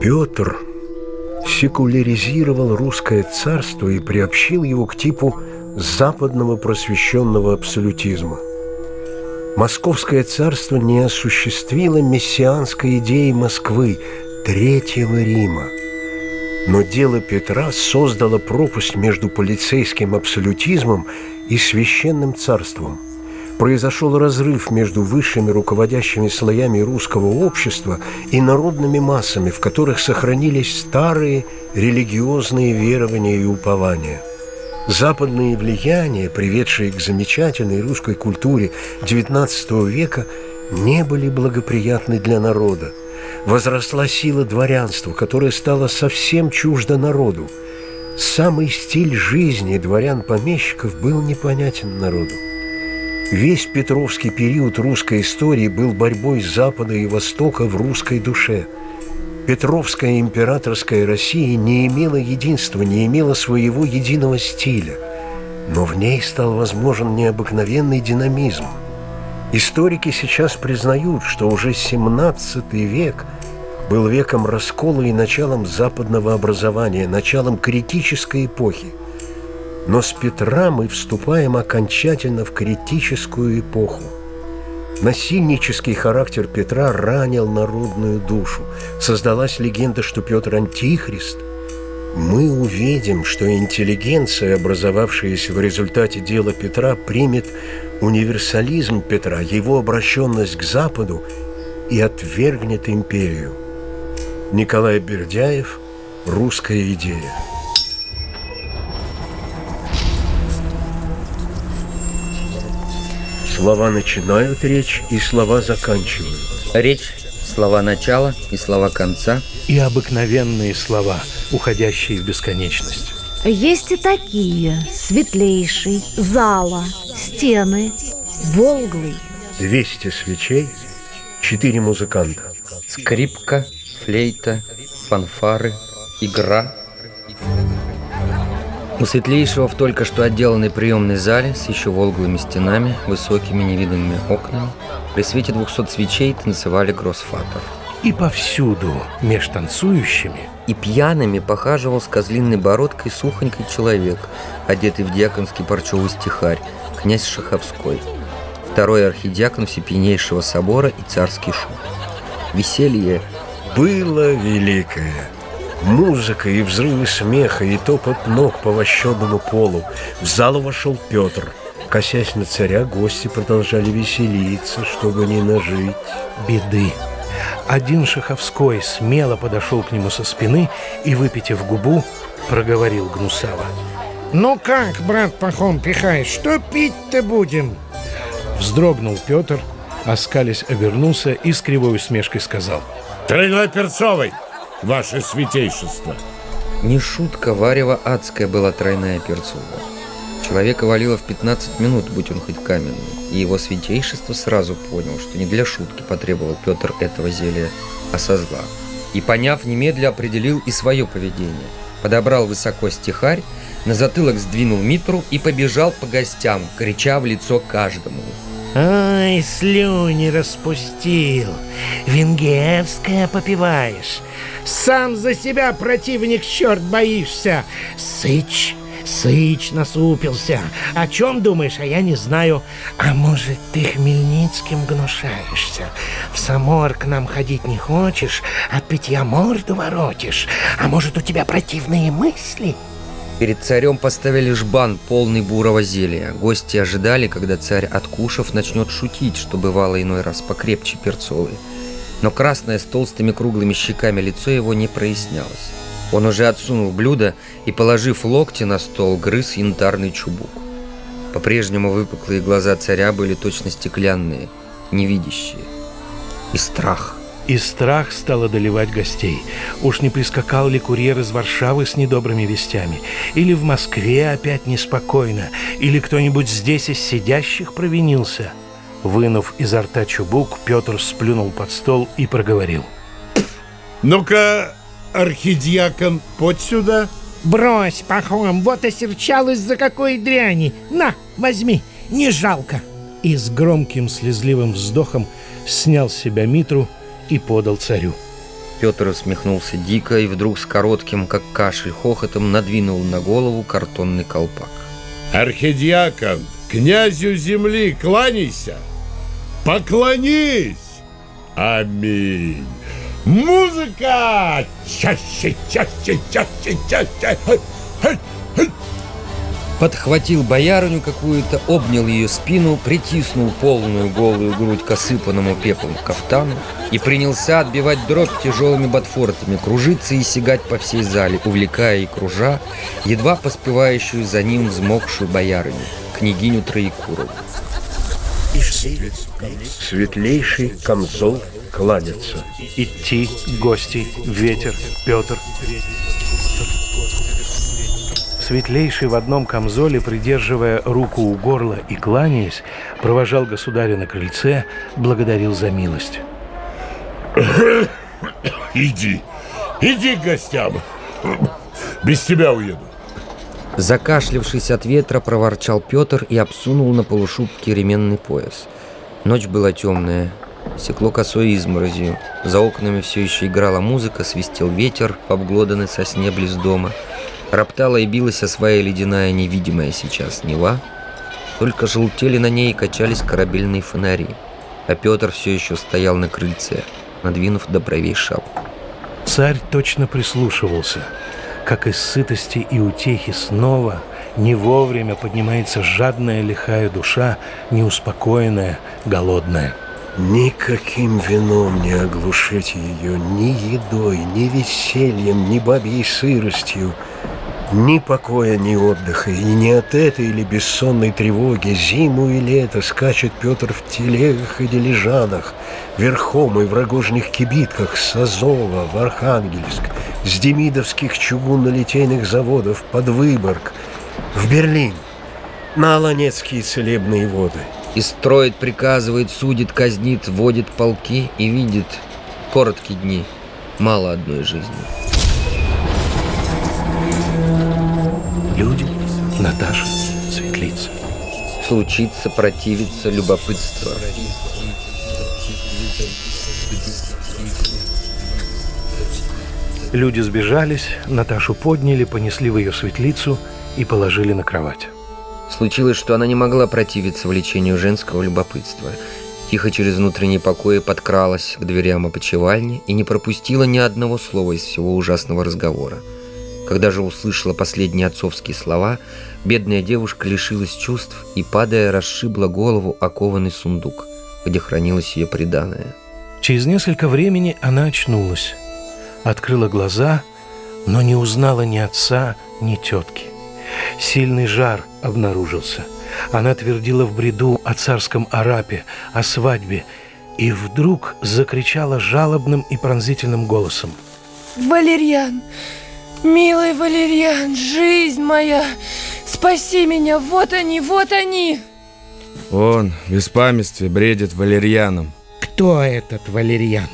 Петр секуляризировал русское царство и приобщил его к типу западного просвещенного абсолютизма. Московское царство не осуществило мессианской идеи Москвы, Третьего Рима. Но дело Петра создало пропасть между полицейским абсолютизмом и священным царством – произошел разрыв между высшими руководящими слоями русского общества и народными массами, в которых сохранились старые религиозные верования и упования. Западные влияния, приведшие к замечательной русской культуре XIX века, не были благоприятны для народа. Возросла сила дворянства, которая стала совсем чужда народу. Самый стиль жизни дворян-помещиков был непонятен народу. Весь Петровский период русской истории был борьбой Запада и Востока в русской душе. Петровская императорская Россия не имела единства, не имела своего единого стиля, но в ней стал возможен необыкновенный динамизм. Историки сейчас признают, что уже 17 век был веком раскола и началом западного образования, началом критической эпохи – но с Петра мы вступаем окончательно в критическую эпоху. Насильнический характер Петра ранил народную душу. Создалась легенда, что Петр – антихрист. Мы увидим, что интеллигенция, образовавшаяся в результате дела Петра, примет универсализм Петра, его обращенность к Западу и отвергнет империю. Николай Бердяев «Русская идея». Слова начинают речь, и слова заканчивают. Речь – слова начала и слова конца. И обыкновенные слова, уходящие в бесконечность. Есть и такие. Светлейший, зала, стены, волглый. 200 свечей, 4 музыканта. Скрипка, флейта, фанфары, игра – у светлейшего в только что отделанной приемной зале с еще волглыми стенами, высокими невиданными окнами, при свете двухсот свечей танцевали гроссфатер. И повсюду, меж танцующими, и пьяными похаживал с козлиной бородкой сухонький человек, одетый в диаконский парчевый стихарь, князь Шаховской, второй архидиакон Всепьянейшего собора и царский шут. Веселье было великое. Музыка и взрывы смеха, и топот ног по вощенному полу. В зал вошел Петр. Косясь на царя, гости продолжали веселиться, чтобы не нажить. Беды. Один Шаховской смело подошел к нему со спины и, выпитив губу, проговорил гнусаво. «Ну как, брат Пахом, пихаешь, что пить-то будем?» Вздрогнул Петр, оскались обернулся и с кривой усмешкой сказал. «Тройной перцовый!» Ваше святейшество. Не шутка, варево адская была тройная перцовая. Человека валило в 15 минут, будь он хоть каменный, и его святейшество сразу понял, что не для шутки потребовал Петр этого зелья, а со зла. И, поняв, немедля определил и свое поведение. Подобрал высоко стихарь, на затылок сдвинул митру и побежал по гостям, крича в лицо каждому – Ай, слюни распустил. Венгерское попиваешь. Сам за себя, противник, черт, боишься. Сыч, сыч насупился. О чем думаешь, а я не знаю. А может, ты Хмельницким гнушаешься? В Самор к нам ходить не хочешь, а питья морду воротишь? А может, у тебя противные мысли?» Перед царем поставили жбан, полный бурого зелья. Гости ожидали, когда царь, откушав, начнет шутить, что бывало иной раз покрепче перцовый. Но красное с толстыми круглыми щеками лицо его не прояснялось. Он уже отсунул блюдо и, положив локти на стол, грыз янтарный чубук. По-прежнему выпуклые глаза царя были точно стеклянные, невидящие. И страх – и страх стал одолевать гостей. Уж не прискакал ли курьер из Варшавы с недобрыми вестями? Или в Москве опять неспокойно? Или кто-нибудь здесь из сидящих провинился? Вынув изо рта чубук, Петр сплюнул под стол и проговорил. «Ну-ка, архидиакон, под сюда!» «Брось, пахом, вот осерчал из-за какой дряни! На, возьми, не жалко!» И с громким слезливым вздохом снял с себя митру и подал царю. Петр усмехнулся дико и вдруг с коротким, как кашель, хохотом надвинул на голову картонный колпак. Архидиакон, князю земли кланяйся! Поклонись! Аминь! Музыка! Чаще, чаще, чаще, чаще! Хай, хай, хай! Подхватил боярыню какую-то, обнял ее спину, притиснул полную голую грудь к осыпанному пеплом кафтану и принялся отбивать дробь тяжелыми ботфортами, кружиться и сигать по всей зале, увлекая и кружа, едва поспевающую за ним взмокшую боярыню, княгиню Троекурову. Светлейший камзол кладется. Идти, гости, ветер, Петр. Светлейший в одном камзоле, придерживая руку у горла и кланяясь, провожал государя на крыльце, благодарил за милость. Иди, иди к гостям. Без тебя уеду. Закашлявшись от ветра, проворчал Петр и обсунул на полушубке ременный пояс. Ночь была темная, секло косой изморозью. За окнами все еще играла музыка, свистел ветер в обглоданной сосне близ дома. Роптала и билась о своя ледяная, невидимая сейчас Нева. Только желтели на ней и качались корабельные фонари. А Петр все еще стоял на крыльце, надвинув до бровей шапку. Царь точно прислушивался, как из сытости и утехи снова не вовремя поднимается жадная лихая душа, неуспокоенная, голодная. Никаким вином не оглушить ее, ни едой, ни весельем, ни бабьей сыростью, ни покоя, ни отдыха, и не от этой или бессонной тревоги зиму и лето скачет Петр в телегах и дилижанах, верхом и в рогожных кибитках с Азова в Архангельск, с демидовских чугунно-литейных заводов под Выборг, в Берлин, на Аланецкие целебные воды. И строит, приказывает, судит, казнит, водит полки и видит короткие дни, мало одной жизни. Люди, Наташа, Светлица. Случится, противится, любопытство. Люди сбежались, Наташу подняли, понесли в ее светлицу и положили на кровать. Случилось, что она не могла противиться влечению женского любопытства. Тихо через внутренние покои подкралась к дверям опочивальни и не пропустила ни одного слова из всего ужасного разговора. Когда же услышала последние отцовские слова, бедная девушка лишилась чувств и, падая, расшибла голову окованный сундук, где хранилось ее преданное. Через несколько времени она очнулась, открыла глаза, но не узнала ни отца, ни тетки. Сильный жар обнаружился. Она твердила в бреду о царском арапе, о свадьбе, и вдруг закричала жалобным и пронзительным голосом. Валерьян, милый Валерьян, жизнь моя, спаси меня, вот они, вот они. Он в беспамятстве бредит валерьяном. Кто этот Валерьян?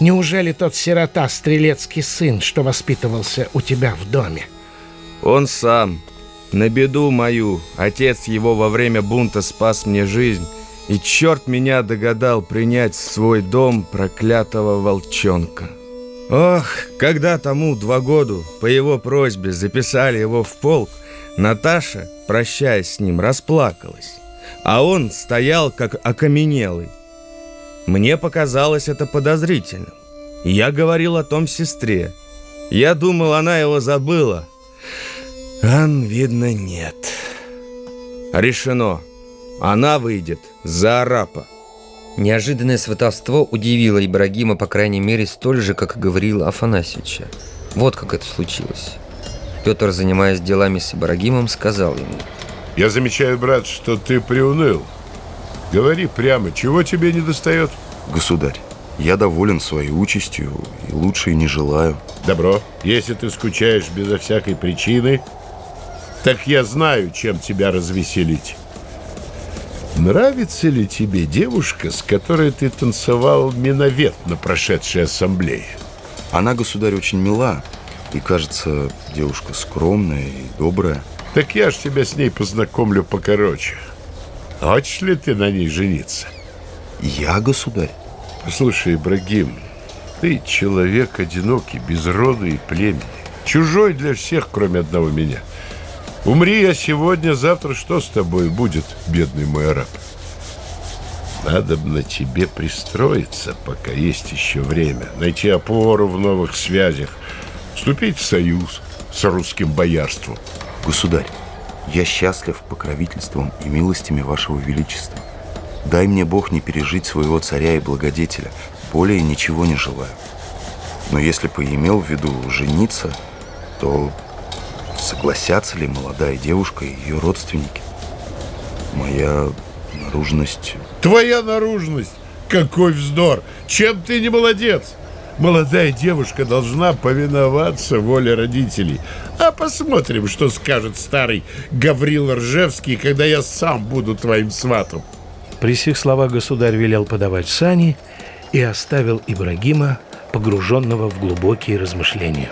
Неужели тот сирота, стрелецкий сын, что воспитывался у тебя в доме? Он сам. На беду мою отец его во время бунта спас мне жизнь, и черт меня догадал принять в свой дом проклятого волчонка. Ох, когда тому два года по его просьбе записали его в полк, Наташа, прощаясь с ним, расплакалась, а он стоял как окаменелый. Мне показалось это подозрительным. Я говорил о том сестре. Я думал, она его забыла, Ан, видно, нет. Решено. Она выйдет за арапа. Неожиданное сватовство удивило Ибрагима, по крайней мере, столь же, как и говорил Афанасьевича. Вот как это случилось. Петр, занимаясь делами с Ибрагимом, сказал ему. Я замечаю, брат, что ты приуныл. Говори прямо, чего тебе не достает? Государь, я доволен своей участью и лучше и не желаю. Добро. Если ты скучаешь безо всякой причины, так я знаю, чем тебя развеселить. Нравится ли тебе девушка, с которой ты танцевал миновет на прошедшей ассамблее? Она, государь, очень мила и, кажется, девушка скромная и добрая. Так я ж тебя с ней познакомлю покороче. Хочешь ли ты на ней жениться? Я, государь? Послушай, Ибрагим, Ты человек одинокий, без рода и племени. Чужой для всех, кроме одного меня. Умри я сегодня, завтра что с тобой будет, бедный мой араб? Надо бы на тебе пристроиться, пока есть еще время. Найти опору в новых связях. Вступить в союз с русским боярством. Государь, я счастлив покровительством и милостями вашего величества. Дай мне Бог не пережить своего царя и благодетеля. Более ничего не желаю. Но если бы имел в виду жениться, то согласятся ли молодая девушка и ее родственники? Моя наружность... Твоя наружность? Какой вздор! Чем ты не молодец? Молодая девушка должна повиноваться воле родителей. А посмотрим, что скажет старый Гаврил Ржевский, когда я сам буду твоим сватом. При сих словах государь велел подавать сани и оставил Ибрагима, погруженного в глубокие размышления.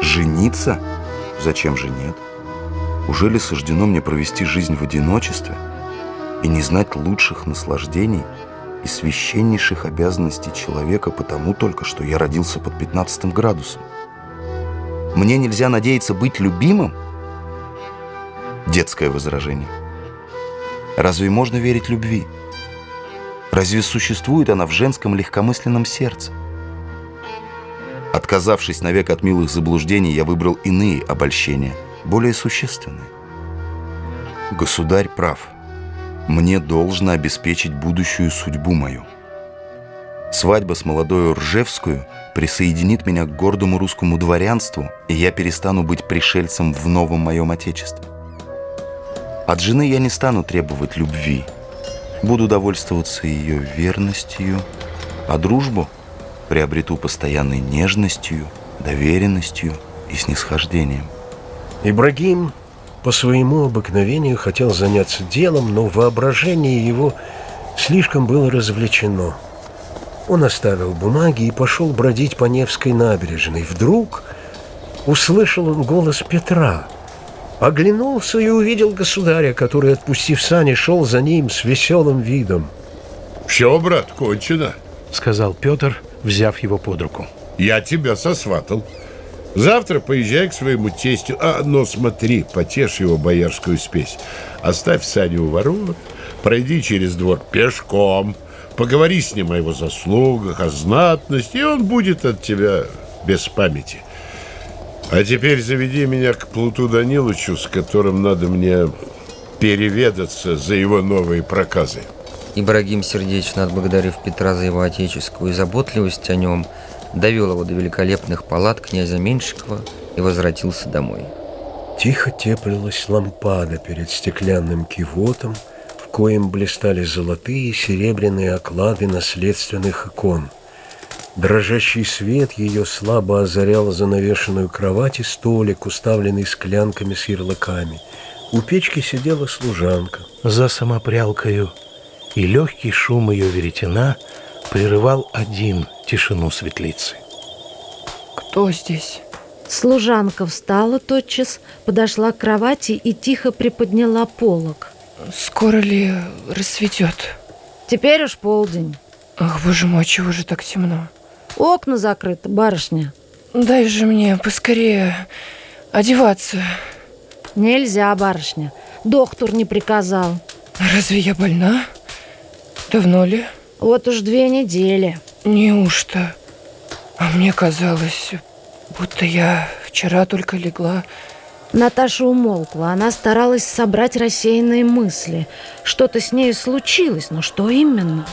Жениться? Зачем же нет? Уже ли суждено мне провести жизнь в одиночестве и не знать лучших наслаждений и священнейших обязанностей человека потому только, что я родился под 15 градусом? Мне нельзя надеяться быть любимым? Детское возражение. Разве можно верить любви? Разве существует она в женском легкомысленном сердце? Отказавшись навек от милых заблуждений, я выбрал иные обольщения, более существенные. Государь прав. Мне должно обеспечить будущую судьбу мою. Свадьба с молодой Ржевскую присоединит меня к гордому русскому дворянству, и я перестану быть пришельцем в новом моем отечестве. От жены я не стану требовать любви. Буду довольствоваться ее верностью, а дружбу приобрету постоянной нежностью, доверенностью и снисхождением. Ибрагим по своему обыкновению хотел заняться делом, но воображение его слишком было развлечено. Он оставил бумаги и пошел бродить по Невской набережной. Вдруг услышал он голос Петра – Оглянулся и увидел государя, который, отпустив сани, шел за ним с веселым видом. «Все, брат, кончено», — сказал Петр, взяв его под руку. «Я тебя сосватал. Завтра поезжай к своему тестю, а, но смотри, потешь его боярскую спесь. Оставь сани у ворот, пройди через двор пешком, поговори с ним о его заслугах, о знатности, и он будет от тебя без памяти». А теперь заведи меня к Плуту Даниловичу, с которым надо мне переведаться за его новые проказы. Ибрагим, сердечно отблагодарив Петра за его отеческую заботливость о нем, довел его до великолепных палат князя Меньшикова и возвратился домой. Тихо теплилась лампада перед стеклянным кивотом, в коем блистали золотые и серебряные оклады наследственных икон – Дрожащий свет ее слабо озарял занавешенную кровать и столик, уставленный склянками с ярлыками. У печки сидела служанка. За самопрялкою, и легкий шум ее веретена прерывал один тишину светлицы. Кто здесь? Служанка встала тотчас, подошла к кровати и тихо приподняла полог. Скоро ли рассветет? Теперь уж полдень. Ах, боже мой, чего же так темно? Окна закрыты, барышня. Дай же мне поскорее одеваться. Нельзя, барышня. Доктор не приказал. Разве я больна? Давно ли? Вот уж две недели. Неужто? А мне казалось, будто я вчера только легла. Наташа умолкла. Она старалась собрать рассеянные мысли. Что-то с ней случилось, но что именно?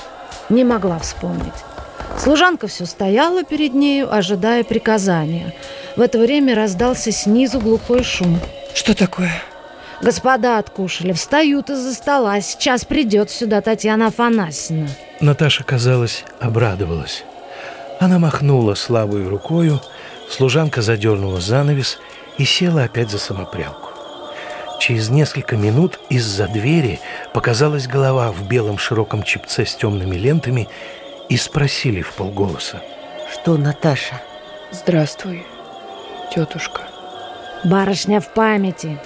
Не могла вспомнить. Служанка все стояла перед нею, ожидая приказания. В это время раздался снизу глухой шум. Что такое? Господа откушали, встают из-за стола. Сейчас придет сюда Татьяна Афанасьевна. Наташа, казалось, обрадовалась. Она махнула слабой рукою, служанка задернула занавес и села опять за самопрялку. Через несколько минут из-за двери показалась голова в белом широком чепце с темными лентами и спросили в полголоса. Что, Наташа? Здравствуй, тетушка. Барышня в памяти.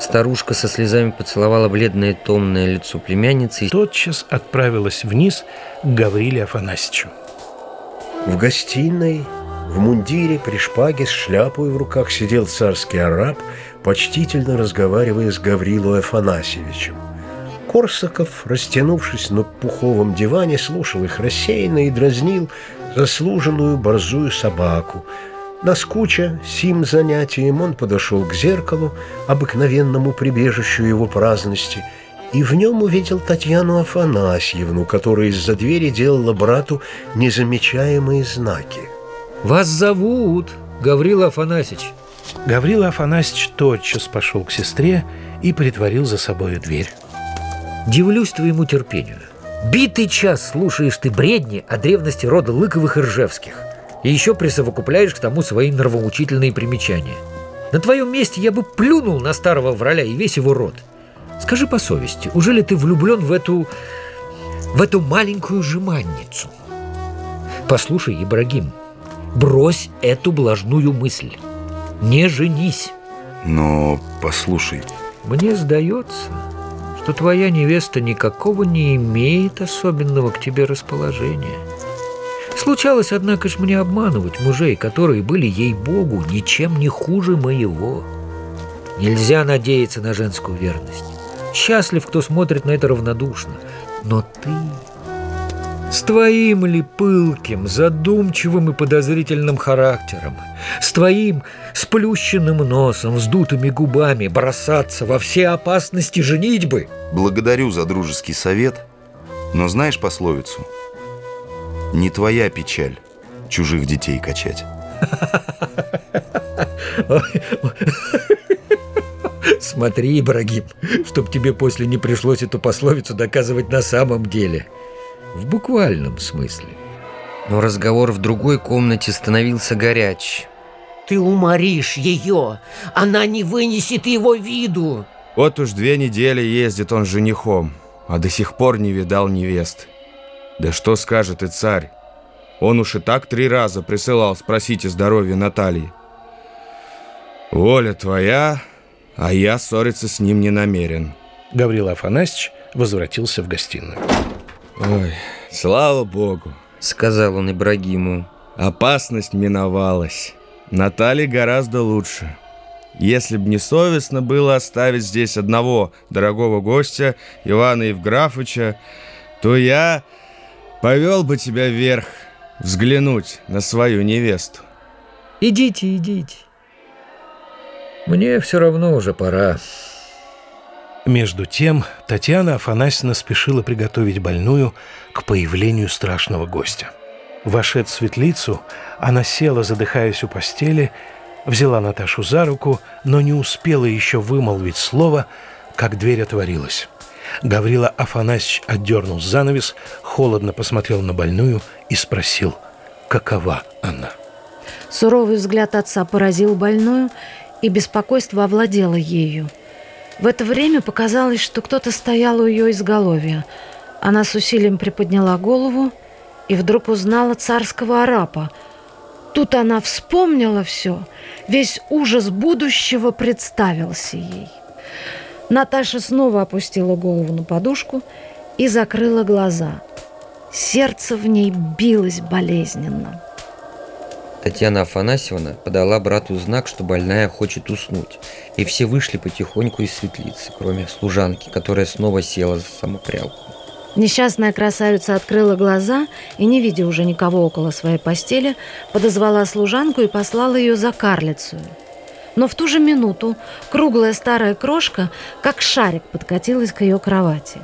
Старушка со слезами поцеловала бледное томное лицо племянницы и тотчас отправилась вниз к Гавриле Афанасьевичу. В гостиной, в мундире, при шпаге, с шляпой в руках сидел царский араб, почтительно разговаривая с Гаврилой Афанасьевичем. Корсаков, растянувшись на пуховом диване, слушал их рассеянно и дразнил заслуженную борзую собаку. Наскуча сим занятием он подошел к зеркалу, обыкновенному прибежищу его праздности, и в нем увидел Татьяну Афанасьевну, которая из-за двери делала брату незамечаемые знаки. «Вас зовут, Гаврила Афанасьевич». Гаврила Афанасьевич тотчас пошел к сестре и притворил за собою дверь. Дивлюсь твоему терпению. Битый час слушаешь ты бредни о древности рода Лыковых и Ржевских. И еще присовокупляешь к тому свои нравоучительные примечания. На твоем месте я бы плюнул на старого враля и весь его род. Скажи по совести, уже ли ты влюблен в эту... в эту маленькую жеманницу? Послушай, Ибрагим, брось эту блажную мысль. Не женись. Но послушай, Мне сдается, что твоя невеста никакого не имеет особенного к тебе расположения. Случалось, однако ж, мне обманывать мужей, которые были, ей-богу, ничем не хуже моего. Нельзя надеяться на женскую верность. Счастлив, кто смотрит на это равнодушно. Но ты... С твоим ли пылким, задумчивым и подозрительным характером, с твоим сплющенным носом, вздутыми губами бросаться во все опасности женитьбы? благодарю за дружеский совет, но знаешь пословицу? Не твоя печаль чужих детей качать. Смотри, Ибрагим, чтоб тебе после не пришлось эту пословицу доказывать на самом деле. В буквальном смысле. Но разговор в другой комнате становился горяч. Ты уморишь ее. Она не вынесет его виду. Вот уж две недели ездит он женихом, а до сих пор не видал невест. Да что скажет и царь? Он уж и так три раза присылал спросить о здоровье Натальи. Воля твоя, а я ссориться с ним не намерен. Гаврила Афанасьевич возвратился в гостиную. Ой, слава богу, Сказал он Ибрагиму. опасность миновалась. Наталье гораздо лучше. Если б не совестно было оставить здесь одного дорогого гостя, Ивана Евграфыча, то я повел бы тебя вверх, взглянуть на свою невесту. Идите, идите. Мне все равно уже пора. Между тем Татьяна Афанасьевна спешила приготовить больную к появлению страшного гостя. Вошед в светлицу, она села, задыхаясь у постели, взяла Наташу за руку, но не успела еще вымолвить слово, как дверь отворилась. Гаврила Афанасьевич отдернул занавес, холодно посмотрел на больную и спросил, какова она. Суровый взгляд отца поразил больную, и беспокойство овладело ею. В это время показалось, что кто-то стоял у ее изголовья. Она с усилием приподняла голову и вдруг узнала царского арапа. Тут она вспомнила все, весь ужас будущего представился ей. Наташа снова опустила голову на подушку и закрыла глаза. Сердце в ней билось болезненно. Татьяна Афанасьевна подала брату знак, что больная хочет уснуть, и все вышли потихоньку из светлицы, кроме служанки, которая снова села за самопрялку. Несчастная красавица открыла глаза и, не видя уже никого около своей постели, подозвала служанку и послала ее за карлицей. Но в ту же минуту круглая старая крошка, как шарик, подкатилась к ее кровати.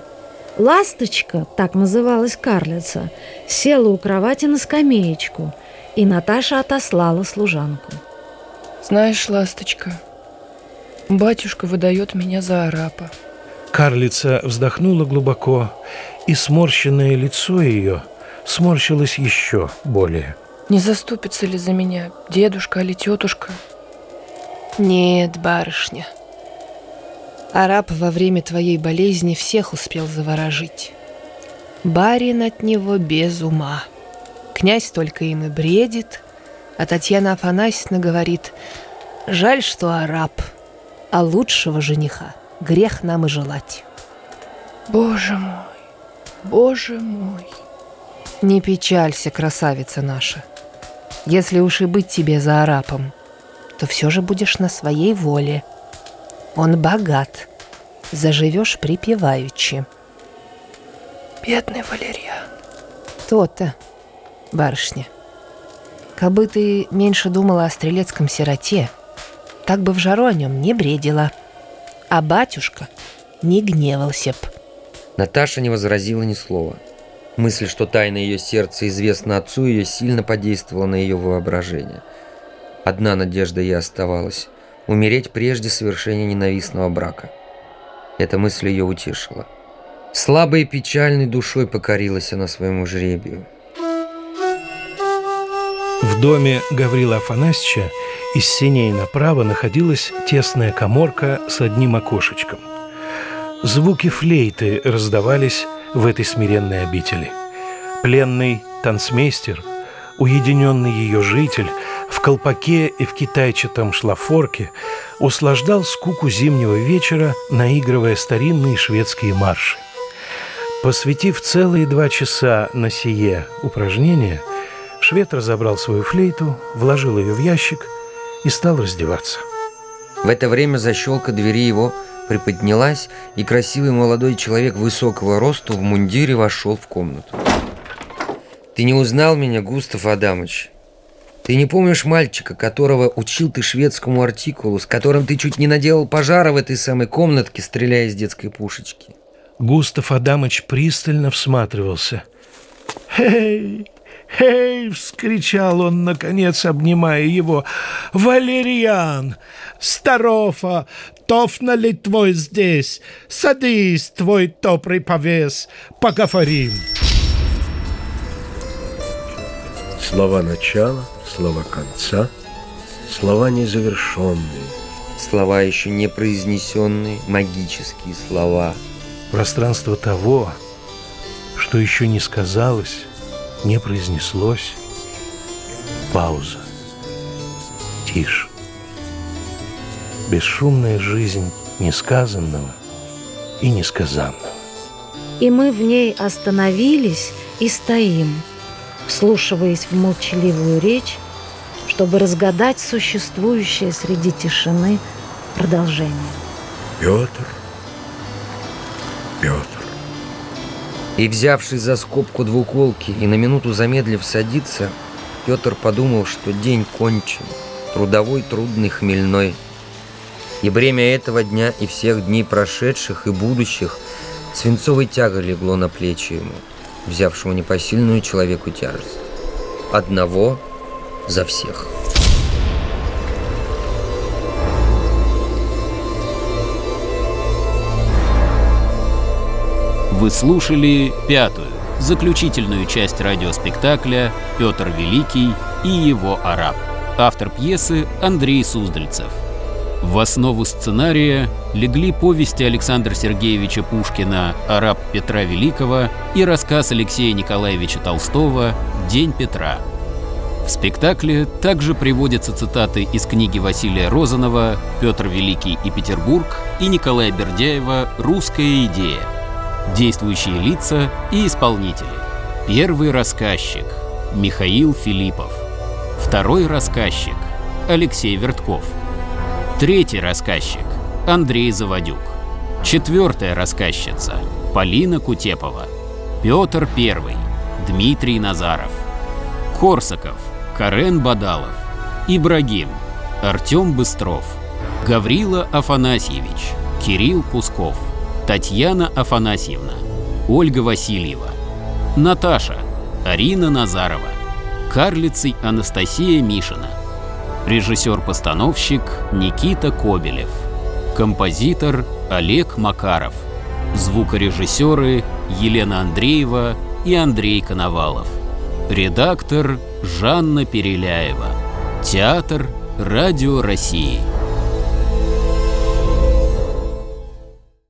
Ласточка, так называлась карлица, села у кровати на скамеечку, и Наташа отослала служанку. Знаешь, ласточка, батюшка выдает меня за арапа. Карлица вздохнула глубоко, и сморщенное лицо ее сморщилось еще более. Не заступится ли за меня дедушка или тетушка? Нет, барышня. Араб во время твоей болезни всех успел заворожить. Барин от него без ума. Князь только им и бредит, а Татьяна Афанасьевна говорит, жаль, что араб, а лучшего жениха грех нам и желать. Боже мой, боже мой. Не печалься, красавица наша. Если уж и быть тебе за арапом, то все же будешь на своей воле. Он богат. Заживешь припеваючи. Бедный Валерьян. То-то, барышня. Кабы ты меньше думала о стрелецком сироте, так бы в жару о нем не бредила. А батюшка не гневался б. Наташа не возразила ни слова. Мысль, что тайна ее сердца известна отцу, ее сильно подействовала на ее воображение. Одна надежда ей оставалась – умереть прежде совершения ненавистного брака. Эта мысль ее утешила. Слабой и печальной душой покорилась она своему жребию. В доме Гаврила Афанасьевича из синей направо находилась тесная коморка с одним окошечком. Звуки флейты раздавались в этой смиренной обители. Пленный танцмейстер, уединенный ее житель, в колпаке и в китайчатом шлафорке услаждал скуку зимнего вечера, наигрывая старинные шведские марши. Посвятив целые два часа на сие упражнение, швед разобрал свою флейту, вложил ее в ящик и стал раздеваться. В это время защелка двери его приподнялась, и красивый молодой человек высокого роста в мундире вошел в комнату. «Ты не узнал меня, Густав Адамыч? Ты не помнишь мальчика, которого учил ты шведскому артикулу, с которым ты чуть не наделал пожара в этой самой комнатке, стреляя из детской пушечки?» Густав Адамыч пристально всматривался. «Эй, эй!» — вскричал он, наконец, обнимая его. «Валерьян! Старофа! Тофна ли твой здесь? Садись, твой добрый повес, поговорим!» Слова начала, слова конца, слова незавершенные. Слова еще не произнесенные, магические слова. Пространство того, что еще не сказалось, не произнеслось. Пауза. Тишь. Бесшумная жизнь несказанного и несказанного. И мы в ней остановились и стоим, вслушиваясь в молчаливую речь, чтобы разгадать существующее среди тишины продолжение. Петр, Петр. И взявшись за скобку двуколки и на минуту замедлив садиться, Петр подумал, что день кончен, трудовой, трудный, хмельной. И бремя этого дня и всех дней прошедших и будущих свинцовой тягой легло на плечи ему, взявшему непосильную человеку тяжесть. Одного за всех. Вы слушали пятую, заключительную часть радиоспектакля «Петр Великий и его араб». Автор пьесы Андрей Суздальцев. В основу сценария легли повести Александра Сергеевича Пушкина «Араб Петра Великого» и рассказ Алексея Николаевича Толстого «День Петра». В спектакле также приводятся цитаты из книги Василия Розанова «Петр Великий и Петербург» и Николая Бердяева «Русская идея». Действующие лица и исполнители. Первый рассказчик – Михаил Филиппов. Второй рассказчик – Алексей Вертков. Третий рассказчик – Андрей Заводюк. Четвертая рассказчица – Полина Кутепова. Петр Первый – Дмитрий Назаров. Корсаков – Карен Бадалов. Ибрагим – Артем Быстров. Гаврила Афанасьевич – Кирилл Кусков. Татьяна Афанасьевна, Ольга Васильева, Наташа, Арина Назарова, карлицей Анастасия Мишина, режиссер-постановщик Никита Кобелев, композитор Олег Макаров, звукорежиссеры Елена Андреева и Андрей Коновалов, редактор Жанна Переляева, театр Радио России.